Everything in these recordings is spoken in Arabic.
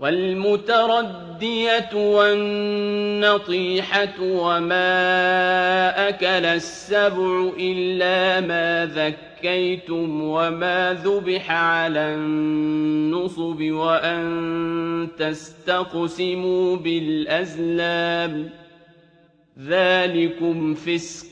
وَالْمُتَرَدِّيَةُ وَالنَّطِيحَةُ وَمَا أَكَلَ السَّبُعُ إِلَّا مَا ذَكَّيْتُمْ وَمَا ذُبِحَ عَلَى النُّصُبِ وَأَن تَسْتَقْسِمُوا بِالْأَزْلَامِ ۚ. ذَٰلِكُمْ فِسْقٌ ۗ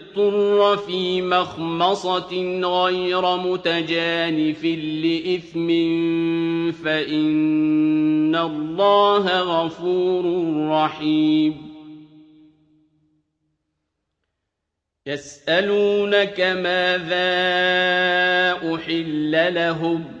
فِي مَخْمَصَةٍ غَيْرَ مُتَجَانِفٍ لِّإِثْمٍ فَإِنَّ اللَّهَ غَفُورٌ رَّحِيمٌ. يَسْأَلُونَكَ مَاذَا أُحِلَّ لَهُمْ ۖ؟